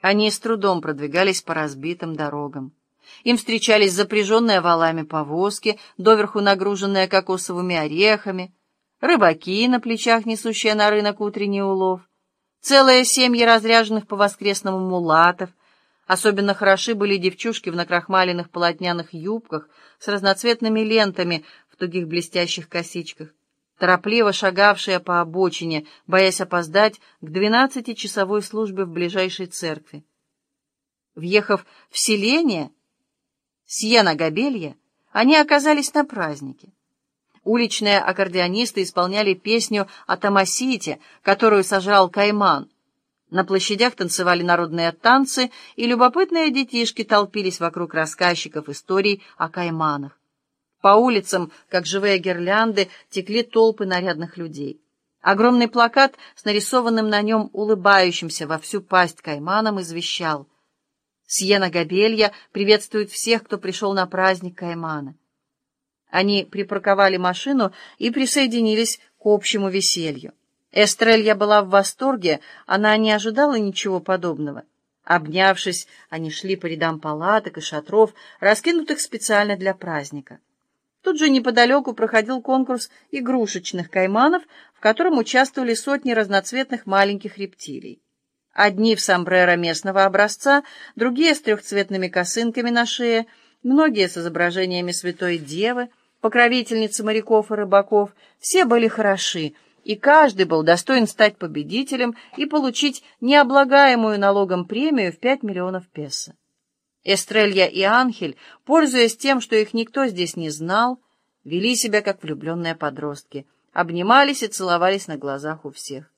Они с трудом продвигались по разбитым дорогам. Им встречались запряженные валами повозки, доверху нагруженные кокосовыми орехами, рыбаки на плечах, несущие на рынок утренний улов, целые семьи разряженных по воскресному мулатов. Особенно хороши были девчушки в накрахмаленных полотняных юбках с разноцветными лентами в тугих блестящих косичках, торопливо шагавшие по обочине, боясь опоздать к двенадцатичасовой службе в ближайшей церкви. Въехав в селение, Сьена-Габелья, они оказались на празднике. Уличные аккордеонисты исполняли песню о Томасите, которую сожрал Кайман. На площадях танцевали народные танцы, и любопытные детишки толпились вокруг рассказчиков историй о Кайманах. По улицам, как живые гирлянды, текли толпы нарядных людей. Огромный плакат с нарисованным на нем улыбающимся во всю пасть Кайманом извещал — Сьена Габелья приветствует всех, кто пришел на праздник Каймана. Они припарковали машину и присоединились к общему веселью. Эстрелья была в восторге, она не ожидала ничего подобного. Обнявшись, они шли по рядам палаток и шатров, раскинутых специально для праздника. Тут же неподалеку проходил конкурс игрушечных кайманов, в котором участвовали сотни разноцветных маленьких рептилий. Одни в сомбреро местного образца, другие с трехцветными косынками на шее, многие с изображениями Святой Девы, покровительницы моряков и рыбаков. Все были хороши, и каждый был достоин стать победителем и получить необлагаемую налогом премию в пять миллионов песо. Эстрелья и Анхель, пользуясь тем, что их никто здесь не знал, вели себя как влюбленные подростки, обнимались и целовались на глазах у всех.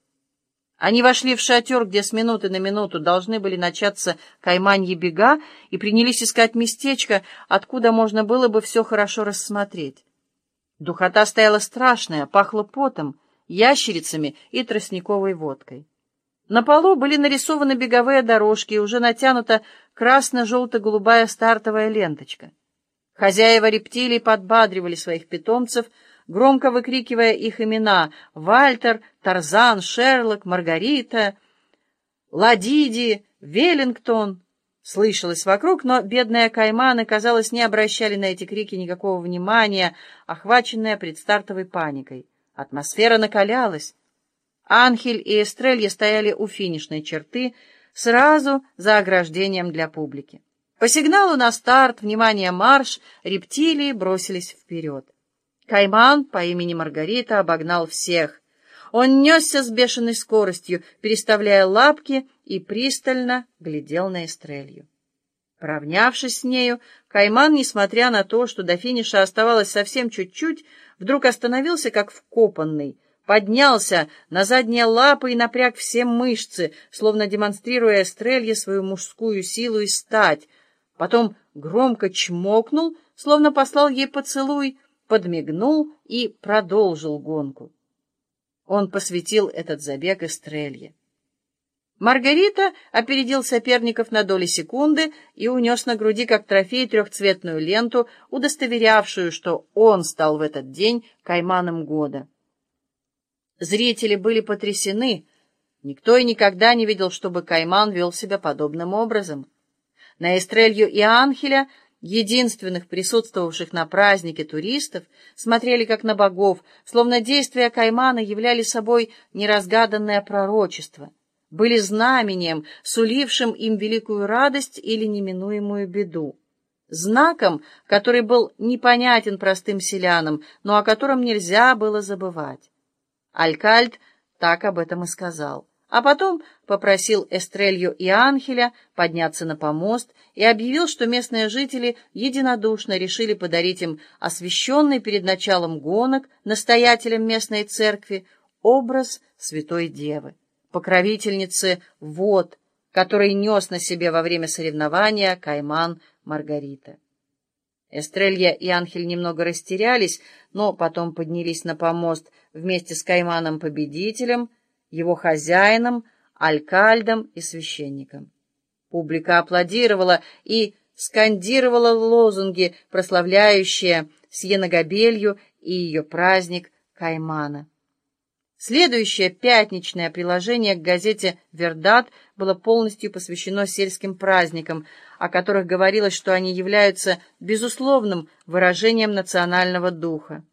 Они вошли в шатер, где с минуты на минуту должны были начаться кайманьи бега, и принялись искать местечко, откуда можно было бы все хорошо рассмотреть. Духота стояла страшная, пахло потом, ящерицами и тростниковой водкой. На полу были нарисованы беговые дорожки, и уже натянута красно-желто-голубая стартовая ленточка. Хозяева рептилий подбадривали своих питомцев — громко выкрикивая их имена — Вальтер, Тарзан, Шерлок, Маргарита, Ладиди, Веллингтон. Слышалось вокруг, но бедные кайманы, казалось, не обращали на эти крики никакого внимания, охваченные предстартовой паникой. Атмосфера накалялась. Анхель и Эстрелья стояли у финишной черты, сразу за ограждением для публики. По сигналу на старт, внимание, марш, рептилии бросились вперед. Кайман по имени Маргарита обогнал всех. Он несся с бешеной скоростью, переставляя лапки, и пристально глядел на Эстрелью. Поравнявшись с нею, Кайман, несмотря на то, что до финиша оставалось совсем чуть-чуть, вдруг остановился как вкопанный, поднялся на задние лапы и напряг все мышцы, словно демонстрируя Эстрелье свою мужскую силу и стать. Потом громко чмокнул, словно послал ей поцелуй, подмигнул и продолжил гонку. Он посвятил этот забег Эстрелье. Маргарита опередил соперников на доли секунды и унес на груди как трофей трехцветную ленту, удостоверявшую, что он стал в этот день кайманом года. Зрители были потрясены. Никто и никогда не видел, чтобы кайман вел себя подобным образом. На Эстрелью и Анхеля единственных присутствовавших на празднике туристов, смотрели как на богов, словно действия Каймана являли собой неразгаданное пророчество, были знамением, сулившим им великую радость или неминуемую беду, знаком, который был непонятен простым селянам, но о котором нельзя было забывать. Алькальд так об этом и сказал а потом попросил Эстрелью и Анхеля подняться на помост и объявил, что местные жители единодушно решили подарить им освященный перед началом гонок настоятелям местной церкви образ Святой Девы, покровительницы вод, который нес на себе во время соревнования Кайман Маргарита. Эстрелья и Анхель немного растерялись, но потом поднялись на помост вместе с Кайманом-победителем — его хозяином, алькальдом и священником. Публика аплодировала и скандировала лозунги, прославляющие Сьеногабелью и ее праздник Каймана. Следующее пятничное приложение к газете «Вердат» было полностью посвящено сельским праздникам, о которых говорилось, что они являются безусловным выражением национального духа.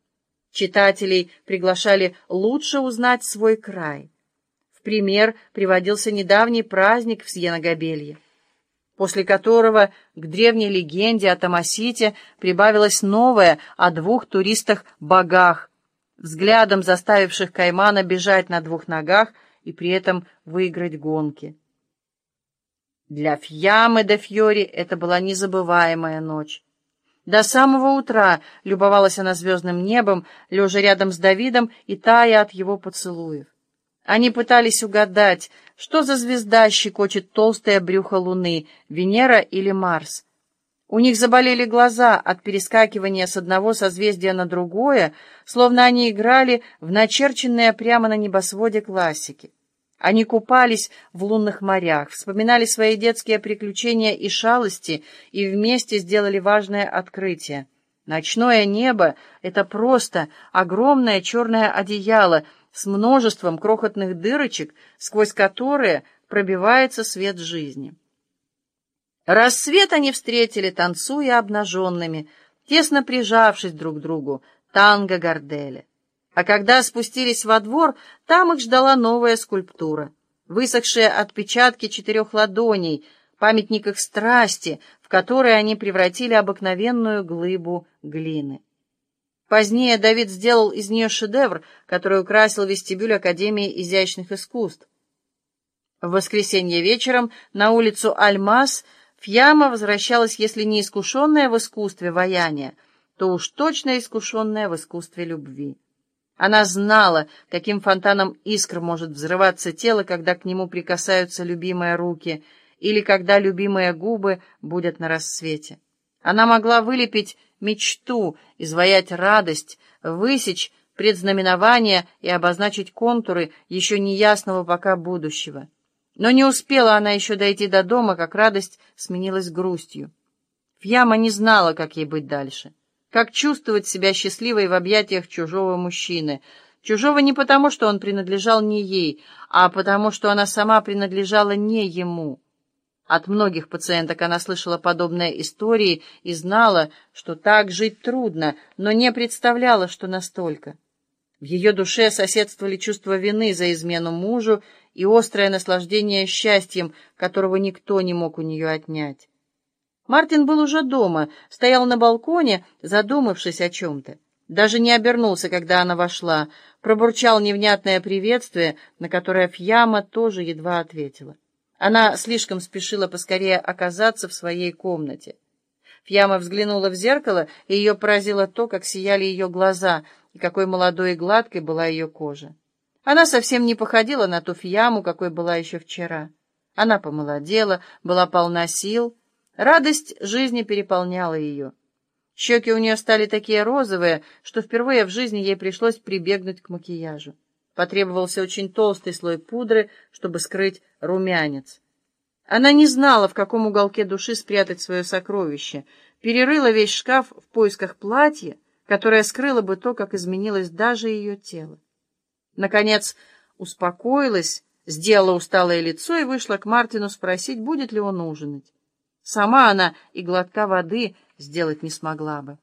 Читателей приглашали лучше узнать свой край. В пример приводился недавний праздник в Сьеногобелье, после которого к древней легенде о Томасите прибавилось новое о двух туристах-богах, взглядом заставивших Каймана бежать на двух ногах и при этом выиграть гонки. Для Фьямы де Фьори это была незабываемая ночь. До самого утра любовалась она звездным небом, лежа рядом с Давидом и тая от его поцелуев. Они пытались угадать, что за звезда щекочет толстое брюхо Луны, Венера или Марс. У них заболели глаза от перескакивания с одного созвездия на другое, словно они играли в начерченные прямо на небосводе классики. Они купались в лунных морях, вспоминали свои детские приключения и шалости и вместе сделали важное открытие. Ночное небо — это просто огромное черное одеяло с множеством крохотных дырочек, сквозь которые пробивается свет жизни. Рассвет они встретили, танцуя обнаженными, тесно прижавшись друг к другу, танго Горделя. А когда спустились во двор, там их ждала новая скульптура, высохшие отпечатки четырех ладоней, памятник их страсти, в который они превратили обыкновенную глыбу глины. Позднее Давид сделал из нее шедевр, который украсил вестибюль Академии изящных искусств. В воскресенье вечером на улицу Альмас – Фьяма возвращалась, если не искушенная в искусстве ваяния, то уж точно искушенная в искусстве любви. Она знала, каким фонтаном искр может взрываться тело, когда к нему прикасаются любимые руки или когда любимые губы будут на рассвете. Она могла вылепить мечту, изваять радость, высечь предзнаменование и обозначить контуры еще неясного пока будущего. Но не успела она еще дойти до дома, как радость сменилась грустью. Фьяма не знала, как ей быть дальше. Как чувствовать себя счастливой в объятиях чужого мужчины. Чужого не потому, что он принадлежал не ей, а потому, что она сама принадлежала не ему. От многих пациенток она слышала подобные истории и знала, что так жить трудно, но не представляла, что настолько. В ее душе соседствовали чувство вины за измену мужу и острое наслаждение счастьем, которого никто не мог у нее отнять. Мартин был уже дома, стоял на балконе, задумавшись о чем-то. Даже не обернулся, когда она вошла, пробурчал невнятное приветствие, на которое Фьяма тоже едва ответила. Она слишком спешила поскорее оказаться в своей комнате. Фьяма взглянула в зеркало, и ее поразило то, как сияли ее глаза, и какой молодой и гладкой была ее кожа. Она совсем не походила на ту фьяму, какой была еще вчера. Она помолодела, была полна сил. Радость жизни переполняла ее. Щеки у нее стали такие розовые, что впервые в жизни ей пришлось прибегнуть к макияжу. Потребовался очень толстый слой пудры, чтобы скрыть румянец. Она не знала, в каком уголке души спрятать свое сокровище, перерыла весь шкаф в поисках платья, которое скрыло бы то, как изменилось даже ее тело. Наконец успокоилась, сделала усталое лицо и вышла к Мартину спросить, будет ли он ужинать. Сама она и глотка воды сделать не смогла бы.